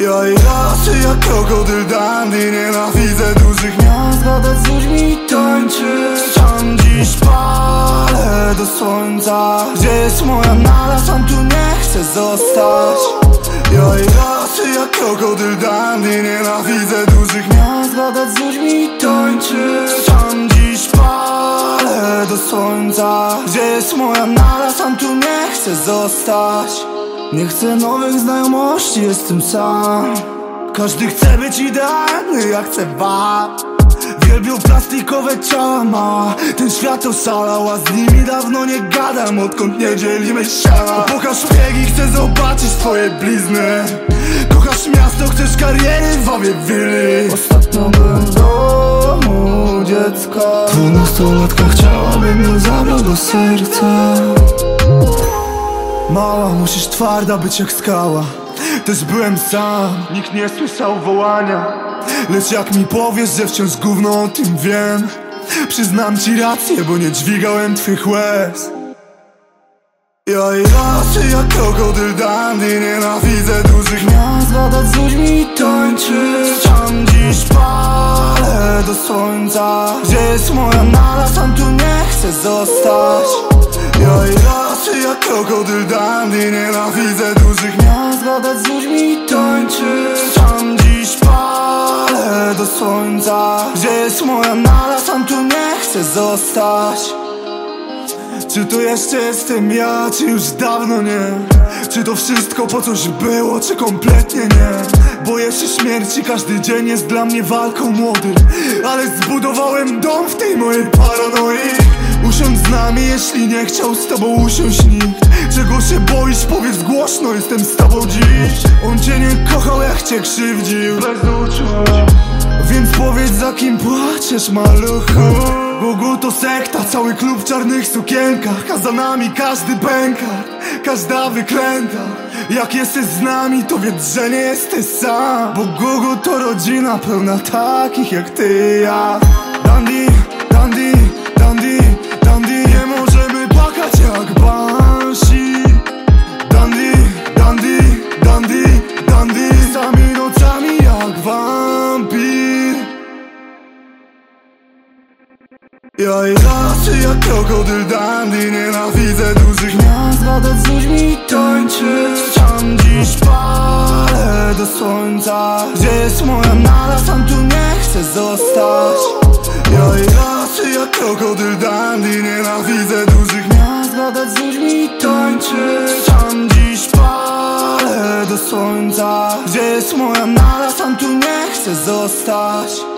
Ja i raczej jak krokodyl dandy Nienawidzę dużych miast Gadać z ludźmi tańczyć Sam dziś palę do słońca. Gdzie jest moja nara? Sam tu nie chcę zostać. Ja i raczej jak krokodyl dandy Nienawidzę dużych miast Gadać z ludźmi tańczyć Sam do słońca. Gdzie jest moja nada? Sam tu nie chcę zostać. Nie chcę nowych znajomości, jestem sam. Każdy chce być idealny, ja chcę wam. Wielbią plastikowe ciała. Ten świat oszalał, a z nimi dawno nie gadam Odkąd nie dzielimy siana Pokaż biegi, chcę zobaczyć twoje blizny. Kochasz miasto, chcesz kariery w Wawie Willi Ostatnio byłem w domu dziecka Dwunastolatka chciałaby mnie zabrać do serca. Mała, musisz twarda być jak skała. Też byłem sam, nikt nie słyszał wołania. Lecz jak mi powiesz, że wciąż gówno o tym wiem Przyznam ci rację, bo nie dźwigałem twych łez. Ja i rasy jak krokodyl dandy Nienawidzę dużych miast Gadać z ludźmi tańczyć Sam dziś palę do słońca. Gdzie jest moja nada? Sam tu nie chcę zostać. Ja i rasy jak krokodyl dandy Nienawidzę dużych miast. Gadać z ludźmi tańczyć Sam dziś palę do słońca. Gdzie jest moja nada? Sam tu nie chcę zostać czy to jeszcze jestem ja, czy już dawno nie? Czy to wszystko po coś było, czy kompletnie nie? Boję się śmierci, każdy dzień jest dla mnie walką młody Ale zbudowałem dom w tej mojej paranoi. Usiądź z nami, jeśli nie chciał z tobą usiąść nikt. Czego się boisz, powiedz głośno, jestem z tobą dziś. On cię nie kochał, jak cię krzywdził. Bez uczuć. Więc powiedz za kim płaczesz, maluchu? Bogu to sekta, cały klub w czarnych sukienkach A za nami każdy pęka, każda wyklęta Jak jesteś z nami, to wiedz, że nie jesteś sam. Bo Gugu to rodzina pełna takich jak ty ja Ja i rasy jak krokodyl dandy Nienawidzę dużych miast Gadać z ludźmi tańczyć Sam dziś palę do słońca Gdzie jest moja nada? Sam tu nie chcę zostać Ja i rasy jak krokodyl dandy Nienawidzę dużych miast Gadać z ludźmi tańczyć Sam dziś palę do słońca Gdzie jest moja nada? Sam tu nie chcę zostać